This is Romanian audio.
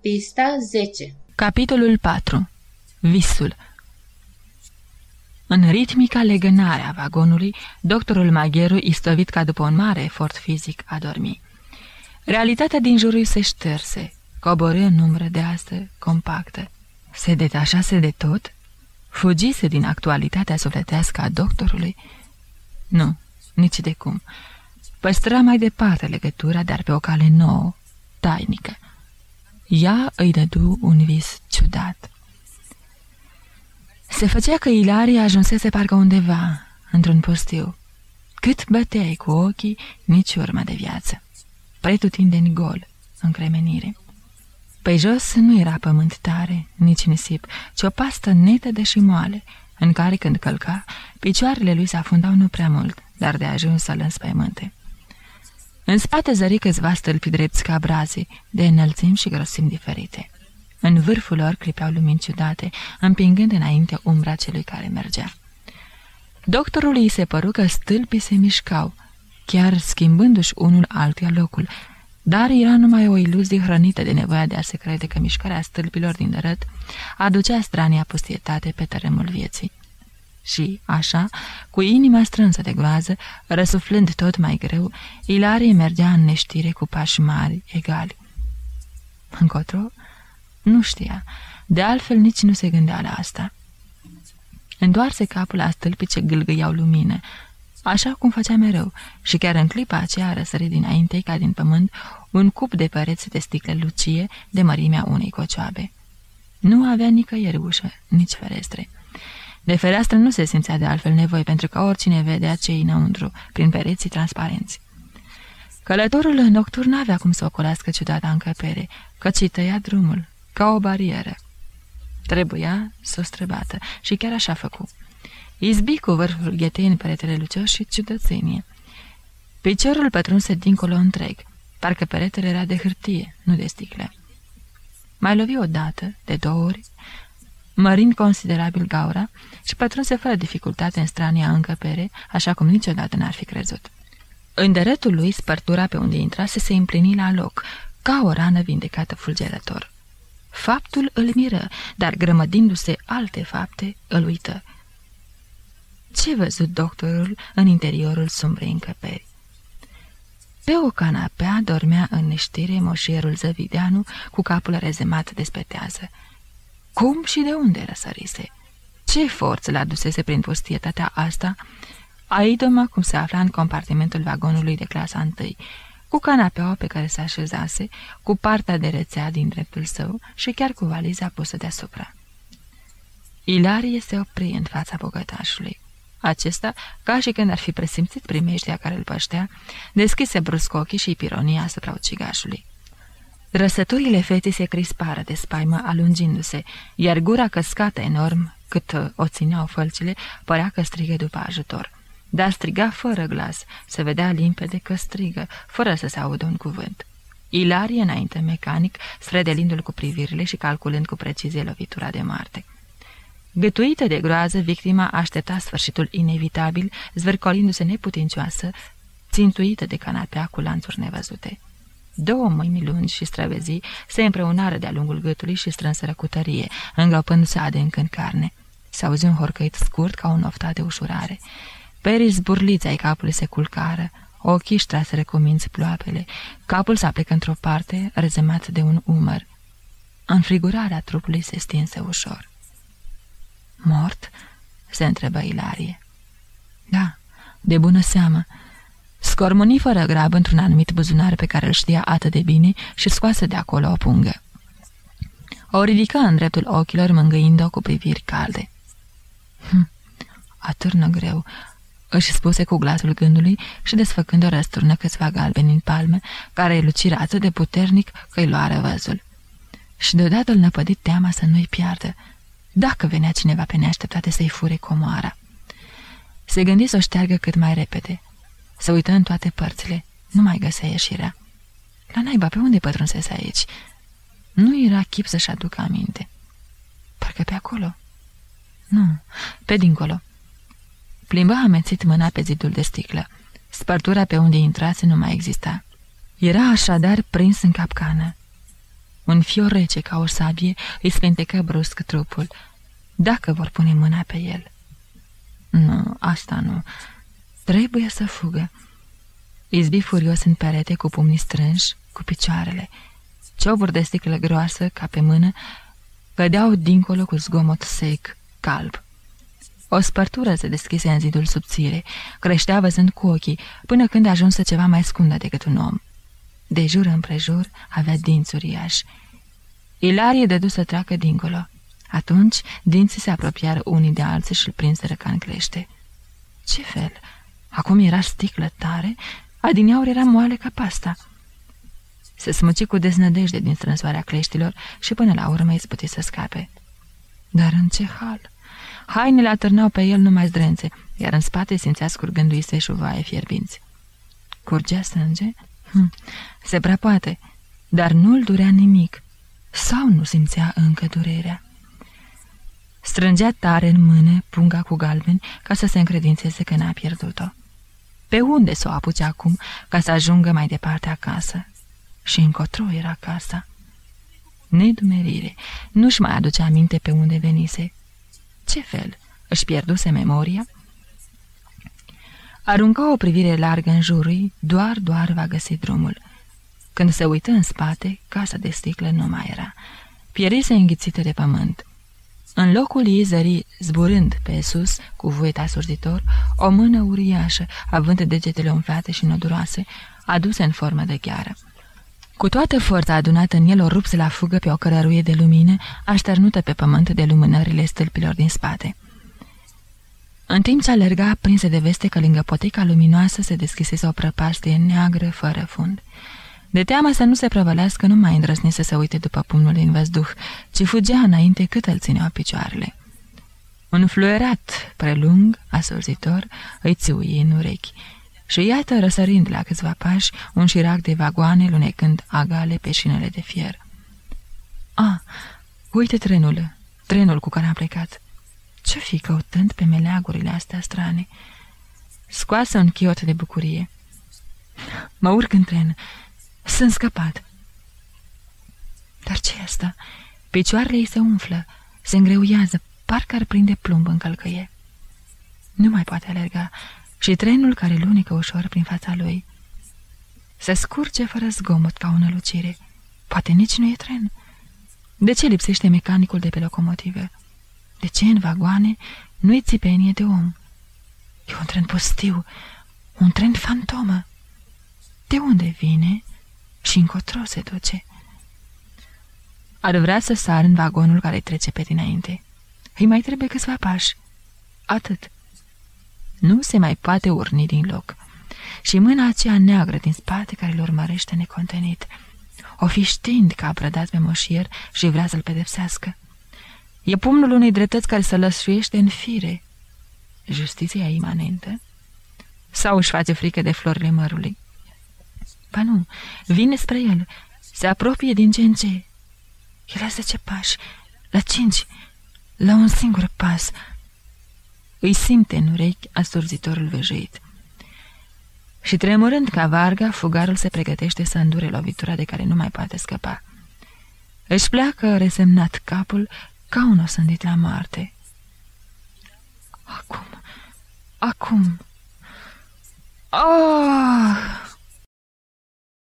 Pista 10 Capitolul 4 Visul În ritmica legănare a vagonului, doctorul Magheru, istovit ca după un mare efort fizic, a dormit. Realitatea din jurul se șterse, coborâ în umbră de astă compactă. Se detașase de tot? Fugise din actualitatea sufletească a doctorului? Nu, nici de cum. Păstra mai departe legătura, dar pe o cale nouă, tainică. Ea îi dădu un vis ciudat. Se făcea că Ilaria ajunsese parcă undeva, într-un pustiu. Cât băteai cu ochii, nici urmă de viață. Pretutindeni gol, încremenire. Pe jos nu era pământ tare, nici nisip, ci o pastă netă de și moale, în care, când călca, picioarele lui se afundau nu prea mult, dar de ajuns să-l înspăimânte. În spate zări câțiva stâlpi drepți ca braze, de înălțimi și grosimi diferite. În vârful lor clipeau lumini ciudate, împingând înainte umbra celui care mergea. Doctorului îi se păru că stâlpii se mișcau, chiar schimbându-și unul altuia locul, dar era numai o iluzie hrănită de nevoia de a se crede că mișcarea stâlpilor din dărât aducea strania pustietate pe tărâmul vieții. Și, așa, cu inima strânsă de groază, răsuflând tot mai greu, Ilarie mergea în neștire cu pași mari, egali. Încotro? Nu știa. De altfel nici nu se gândea la asta. Întoarse capul la stâlpii ce gâlgâiau lumină, așa cum făcea mereu, și chiar în clipa aceea răsări dinainte ca din pământ un cup de pereți de sticlă lucie de mărimea unei cocioabe. Nu avea nicăieri ușă, nici ferestre. De fereastră nu se simțea de altfel nevoie, pentru că oricine vedea ce înăuntru, prin pereții transparenți. Călătorul nocturn avea cum să ocolească ciudata încăpere, căci îi tăia drumul, ca o barieră. Trebuia să o străbată și chiar așa făcu. Izbi cu vârful ghetei în peretele lucios și ciudățenie. Piciorul pătrunse dincolo întreg, parcă peretele era de hârtie, nu de sticle. Mai lovi o dată, de două ori, mărind considerabil gaura și pătrunse fără dificultate în strania încăpere, așa cum niciodată n-ar fi crezut. În deretul lui, spărtura pe unde intrase se împlini la loc, ca o rană vindecată fulgerător. Faptul îl miră, dar grămădindu-se alte fapte, îl uită. Ce văzut doctorul în interiorul sumbrei încăperi? Pe o canapea dormea în neștire moșierul Zăvideanu cu capul rezemat de spetează. Cum și de unde răsărise? Ce forță l-a dusese prin pustietatea asta? Aidoma cum se afla în compartimentul vagonului de clasa întâi, cu canapeaua pe care se așezase, cu partea de rețea din dreptul său și chiar cu valiza pusă deasupra. Ilarie se opri în fața bogătașului. Acesta, ca și când ar fi presimțit primejdea care îl păștea, deschise brusc ochii și pironia asupra ucigașului. Răsăturile feții se crispară de spaimă alungindu-se, iar gura căscată enorm, cât o țineau fălcile, părea că strigă după ajutor. Dar striga fără glas, se vedea limpede că strigă, fără să se audă un cuvânt. Ilarie înainte mecanic, strădelindu-l cu privirile și calculând cu precizie lovitura de Marte. Gătuită de groază, victima aștepta sfârșitul inevitabil, zvârcolindu-se neputincioasă, țintuită de canapea cu lanțuri nevăzute. Două mâini lungi și străvezii se împreunară de-a lungul gâtului și strânseră cu tărie, îngropându-se adânc în carne. Se auzi un horcăit scurt ca un oftat de ușurare. Perii zburliți ai capului se culcară, ochii își traseră cu minți ploapele, capul s-a plecat într-o parte, rezemat de un umăr. Înfrigurarea trupului se stinse ușor. Mort?" se întrebă Ilarie. Da, de bună seamă." Scormoni fără grab într-un anumit buzunar pe care îl știa atât de bine și scoase de acolo o pungă. O ridică în dreptul ochilor, mângâind-o cu priviri calde. Hm, atârnă greu, își spuse cu glasul gândului și desfăcând o răsturnă câțiva galbeni în palme, care îi luciră atât de puternic că îi luară văzul. Și deodată îl năpădit teama să nu-i piardă, dacă venea cineva pe neașteptate să-i fure comoara. Se gândi să o șteargă cât mai repede. Să uită în toate părțile. Nu mai găsea ieșirea. La naiba, pe unde pătrunsese aici? Nu era chip să-și aducă aminte. Parcă pe acolo. Nu, pe dincolo. Plimba amețit mâna pe zidul de sticlă. Spărtura pe unde intrase nu mai exista. Era așadar prins în capcană. Un fior rece ca o sabie îi sprintecă brusc trupul. Dacă vor pune mâna pe el. Nu, asta nu. Trebuie să fugă. Izbi furios în perete cu pumnii strânși, cu picioarele. Cioburi de sticlă groasă, ca pe mână, cădeau dincolo cu zgomot sec, calb. O spărtură se deschise în zidul subțire, creștea văzând cu ochii, până când ajunse ceva mai scundă decât un om. De jur împrejur avea dinți uriași. Ilarie dădu să treacă dincolo. Atunci dinții se apropiară unii de alții și îl prinseră ca în crește. Ce fel? Acum era sticlă tare, adineaur era moale ca pasta. Se smuci cu deznădejde din strânsoarea cleștilor și până la urmă izbuti să scape. Dar în ce hal? Hainele atârnau pe el numai zdrențe, iar în spate simțea scurgându-i se șuvaie fierbinți. Curgea sânge? Hm, se prea poate, dar nu-l durea nimic. Sau nu simțea încă durerea? Strângea tare în mână punga cu galben ca să se încredințeze că n-a pierdut-o. Pe unde să o apuce acum ca să ajungă mai departe acasă? Și încotro era casa. Nedumerire, nu-și mai aduce aminte pe unde venise. Ce fel? Își pierduse memoria? Arunca o privire largă în jurul, doar, doar va găsi drumul. Când se uită în spate, casa de sticlă nu mai era. Pierise înghițită de pământ. În locul ei zări, zburând pe sus, cu vuiet asurzitor, o mână uriașă, având degetele umflate și noduroase, aduse în formă de gheară. Cu toată forța adunată în el o rupse la fugă pe o cărăruie de lumină, așternută pe pământ de lumânările stâlpilor din spate. În timp ce alerga, prinse de veste că lângă poteca luminoasă se deschisese o prăpastie neagră fără fund. De teamă să nu se prăvălească, nu mai îndrăzni să se uite după pumnul din văzduh, ci fugea înainte cât îl țineau picioarele. Un fluierat prelung, asurzitor, îi țiuie în urechi. Și iată, răsărind la câțiva pași, un șirac de vagoane lunecând agale pe șinele de fier. A, uite trenul, trenul cu care am plecat. Ce fi căutând pe meleagurile astea strane? Scoasă un chiot de bucurie. Mă urc în tren. Sunt scăpat. Dar ce asta? Picioarele ei se umflă, se îngreuiază, parcă ar prinde plumb în călcăie. Nu mai poate alerga și trenul care lunecă ușor prin fața lui. Se scurge fără zgomot ca o nălucire. Poate nici nu e tren. De ce lipsește mecanicul de pe locomotive? De ce în vagoane nu e țipenie de om? E un tren pustiu, un tren fantomă. De unde vine și încotro se duce? Ar vrea să sar în vagonul care trece pe dinainte. Îi mai trebuie câțiva pași. Atât. Nu se mai poate urni din loc. Și mâna aceea neagră din spate care îl urmărește necontenit. O fi știind că a prădat pe moșier și vrea să-l pedepsească. E pumnul unei dreptăți care se lăsuiește în fire. Justiția imanentă? Sau își face frică de florile mărului? Ba nu, vine spre el, se apropie din ce în ce. E la zece pași, la cinci, la un singur pas. Îi simte în urechi asturzitorul văjuit. Și tremurând ca varga, fugarul se pregătește să îndure lovitura de care nu mai poate scăpa. Își pleacă resemnat capul ca un osândit la moarte. Acum, acum... Ah!